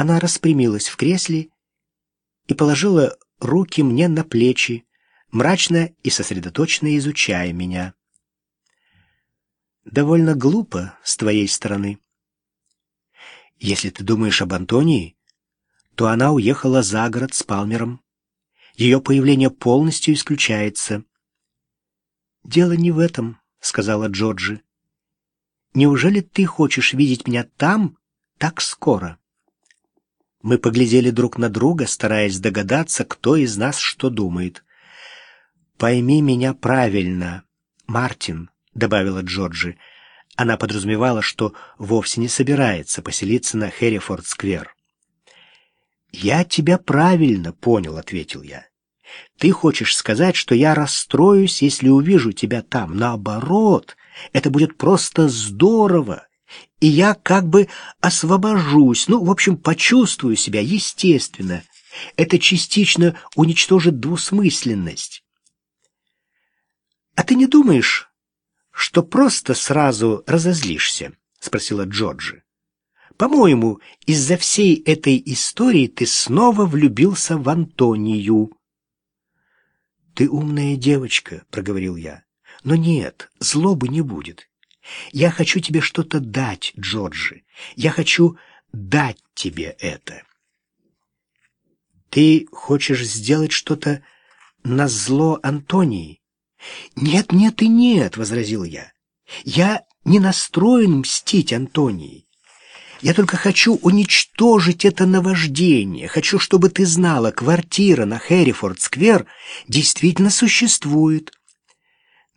Она распрямилась в кресле и положила руки мне на плечи, мрачно и сосредоточенно изучая меня. «Довольно глупо с твоей стороны. Если ты думаешь об Антонии, то она уехала за город с Палмером. Ее появление полностью исключается». «Дело не в этом», — сказала Джорджи. «Неужели ты хочешь видеть меня там так скоро?» Мы поглядели друг на друга, стараясь догадаться, кто из нас что думает. «Пойми меня правильно, Мартин», — добавила Джорджи. Она подразумевала, что вовсе не собирается поселиться на Хэррифорд-сквер. «Я тебя правильно понял», — ответил я. «Ты хочешь сказать, что я расстроюсь, если увижу тебя там? Наоборот, это будет просто здорово и я как бы освобожусь, ну, в общем, почувствую себя естественно. Это частично уничтожит двусмысленность. «А ты не думаешь, что просто сразу разозлишься?» — спросила Джорджи. «По-моему, из-за всей этой истории ты снова влюбился в Антонию». «Ты умная девочка», — проговорил я. «Но нет, злобы не будет. Я хочу тебе что-то дать, Джорджи. Я хочу дать тебе это. Ты хочешь сделать что-то на зло Антонии? Нет, нет и нет, возразил я. Я не настроен мстить Антонии. Я только хочу уничтожить это наваждение. Хочу, чтобы ты знала, квартира на Хэррифорд-сквер действительно существует.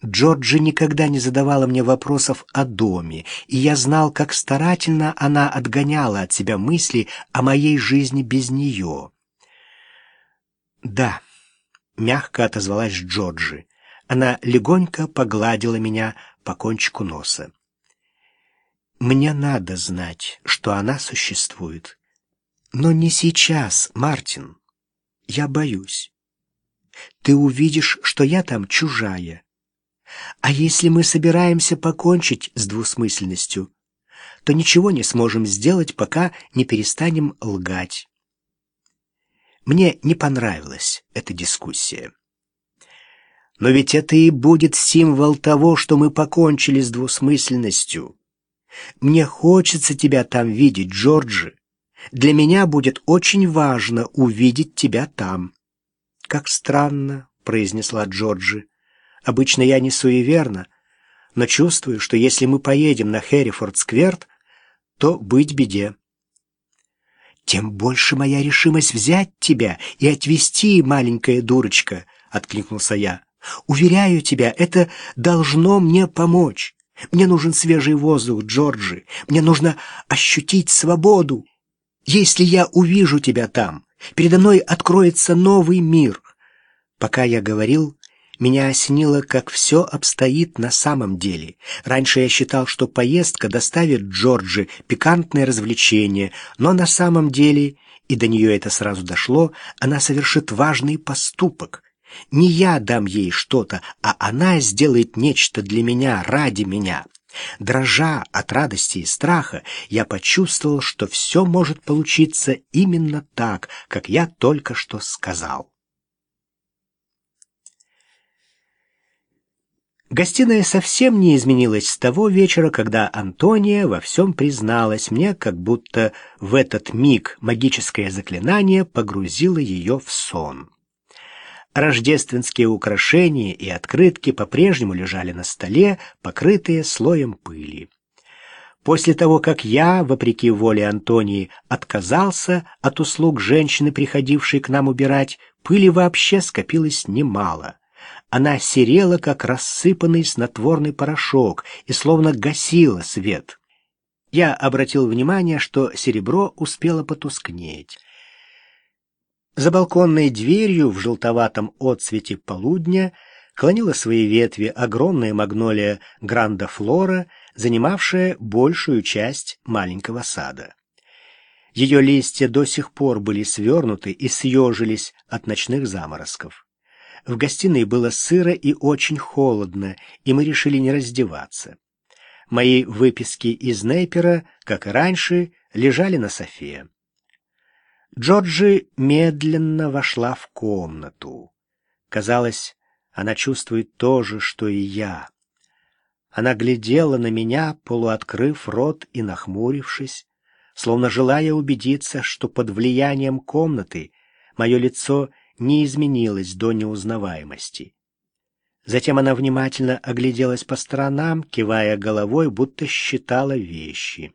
Джорджи никогда не задавала мне вопросов о доме, и я знал, как старательно она отгоняла от себя мысли о моей жизни без нее. «Да», — мягко отозвалась Джорджи. Она легонько погладила меня по кончику носа. «Мне надо знать, что она существует. Но не сейчас, Мартин. Я боюсь. Ты увидишь, что я там чужая» А если мы собираемся покончить с двусмысленностью, то ничего не сможем сделать, пока не перестанем лгать. Мне не понравилась эта дискуссия. Но ведь это и будет символ того, что мы покончили с двусмысленностью. Мне хочется тебя там видеть, Джорджи. Для меня будет очень важно увидеть тебя там. Как странно, произнесла Джорджи. Обычно я не суеверна, но чувствую, что если мы поедем на Хэррифорд-скверт, то быть беде. «Тем больше моя решимость взять тебя и отвезти, маленькая дурочка», — откликнулся я. «Уверяю тебя, это должно мне помочь. Мне нужен свежий воздух, Джорджи. Мне нужно ощутить свободу. Если я увижу тебя там, передо мной откроется новый мир». Пока я говорил, меня осенило, как все обстоит на самом деле. Раньше я считал, что поездка доставит Джорджи пикантное развлечение, но на самом деле, и до нее это сразу дошло, она совершит важный поступок. Не я дам ей что-то, а она сделает нечто для меня, ради меня. Дрожа от радости и страха, я почувствовал, что все может получиться именно так, как я только что сказал. Гостиная совсем не изменилась с того вечера, когда Антония во всем призналась мне, как будто в этот миг магическое заклинание погрузило ее в сон. Рождественские украшения и открытки по-прежнему лежали на столе, покрытые слоем пыли. После того, как я, вопреки воле Антонии, отказался от услуг женщины, приходившей к нам убирать, пыли вообще скопилось немало. Она серела, как рассыпанный снотворный порошок, и словно гасила свет. Я обратил внимание, что серебро успело потускнеть. За балконной дверью в желтоватом отсвете полудня клонила свои ветви огромная магнолия Гранда Флора, занимавшая большую часть маленького сада. Ее листья до сих пор были свернуты и съежились от ночных заморозков. В гостиной было сыро и очень холодно, и мы решили не раздеваться. Мои выписки из Нейпера, как и раньше, лежали на софе. Джорджи медленно вошла в комнату. Казалось, она чувствует то же, что и я. Она глядела на меня, полуоткрыв рот и нахмурившись, словно желая убедиться, что под влиянием комнаты мое лицо не изменилось до неузнаваемости. Затем она внимательно огляделась по сторонам, кивая головой, будто считала вещи.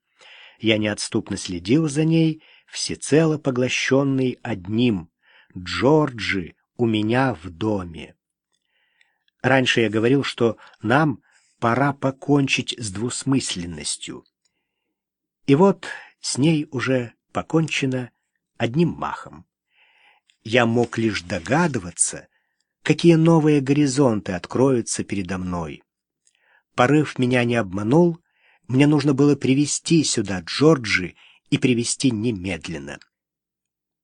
Я неотступно следил за ней, всецело поглощенный одним — Джорджи у меня в доме. Раньше я говорил, что нам пора покончить с двусмысленностью. И вот с ней уже покончено одним махом. Я мог лишь догадываться, какие новые горизонты откроются передо мной. Порыв меня не обманул, мне нужно было привести сюда Джорджи и привести немедленно.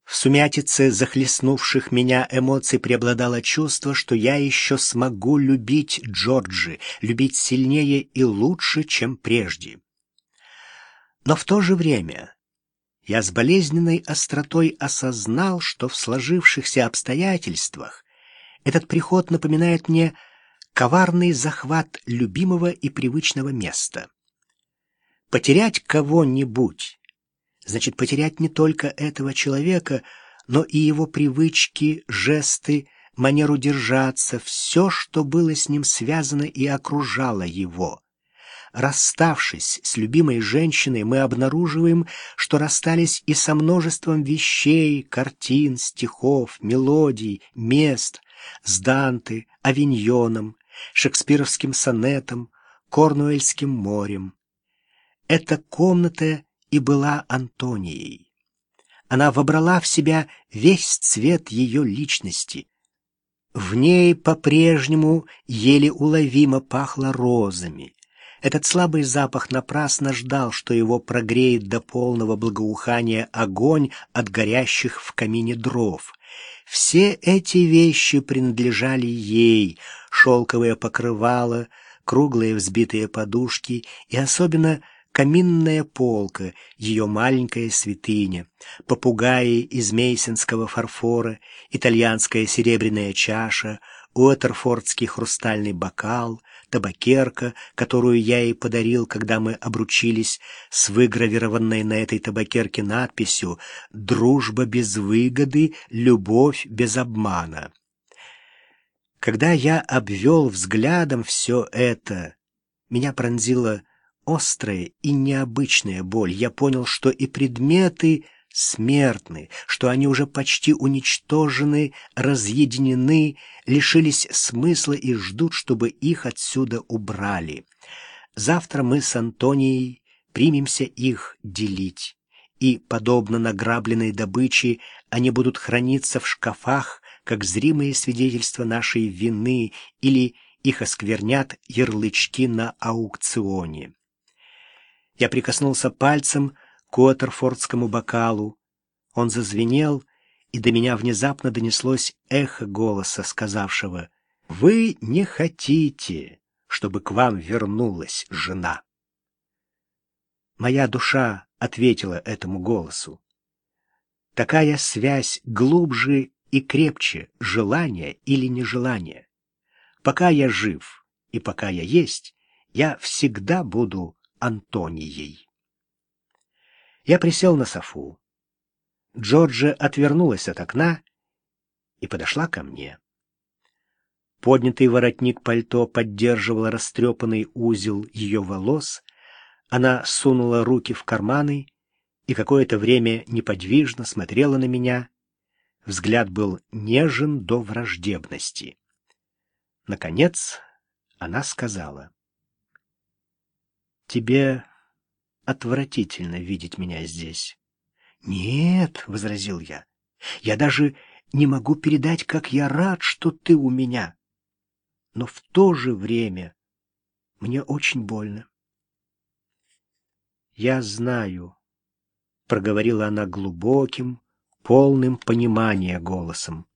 В сумятице захлестнувших меня эмоций преобладало чувство, что я еще смогу любить Джорджи, любить сильнее и лучше, чем прежде. Но в то же время я с болезненной остротой осознал, что в сложившихся обстоятельствах этот приход напоминает мне коварный захват любимого и привычного места. Потерять кого-нибудь значит потерять не только этого человека, но и его привычки, жесты, манеру держаться, все, что было с ним связано и окружало его. Расставшись с любимой женщиной, мы обнаруживаем, что расстались и со множеством вещей, картин, стихов, мелодий, мест, с Данте, Авиньоном, шекспировским сонетом, Корнуэльским морем. Эта комната и была Антонией. Она вобрала в себя весь цвет ее личности. В ней по-прежнему еле уловимо пахло розами. Этот слабый запах напрасно ждал, что его прогреет до полного благоухания огонь от горящих в камине дров. Все эти вещи принадлежали ей — шелковое покрывало, круглые взбитые подушки и особенно каминная полка, ее маленькая святыня, попугаи из мейсенского фарфора, итальянская серебряная чаша, уотерфордский хрустальный бокал, табакерка, которую я ей подарил, когда мы обручились, с выгравированной на этой табакерке надписью «Дружба без выгоды, любовь без обмана». Когда я обвел взглядом все это, меня пронзило острая и необычная боль. Я понял, что и предметы смертны, что они уже почти уничтожены, разъединены, лишились смысла и ждут, чтобы их отсюда убрали. Завтра мы с Антонией примемся их делить, и, подобно награбленной добыче, они будут храниться в шкафах, как зримые свидетельства нашей вины, или их осквернят ярлычки на аукционе. Я прикоснулся пальцем к Уотерфордскому бокалу. Он зазвенел, и до меня внезапно донеслось эхо голоса, сказавшего «Вы не хотите, чтобы к вам вернулась жена». Моя душа ответила этому голосу. Такая связь глубже и крепче желания или нежелания. Пока я жив и пока я есть, я всегда буду Антонией. Я присел на софу. Джорджа отвернулась от окна и подошла ко мне. Поднятый воротник пальто поддерживал растрепанный узел ее волос. Она сунула руки в карманы и какое-то время неподвижно смотрела на меня. Взгляд был нежен до враждебности. Наконец она сказала. Тебе отвратительно видеть меня здесь. Нет, возразил я. Я даже не могу передать, как я рад, что ты у меня. Но в то же время мне очень больно. Я знаю, проговорила она глубоким, полным понимания голосом.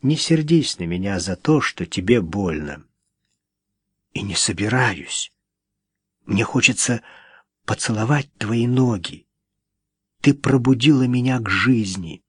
Не сердись на меня за то, что тебе больно. И не собираюсь. Мне хочется поцеловать твои ноги. Ты пробудила меня к жизни.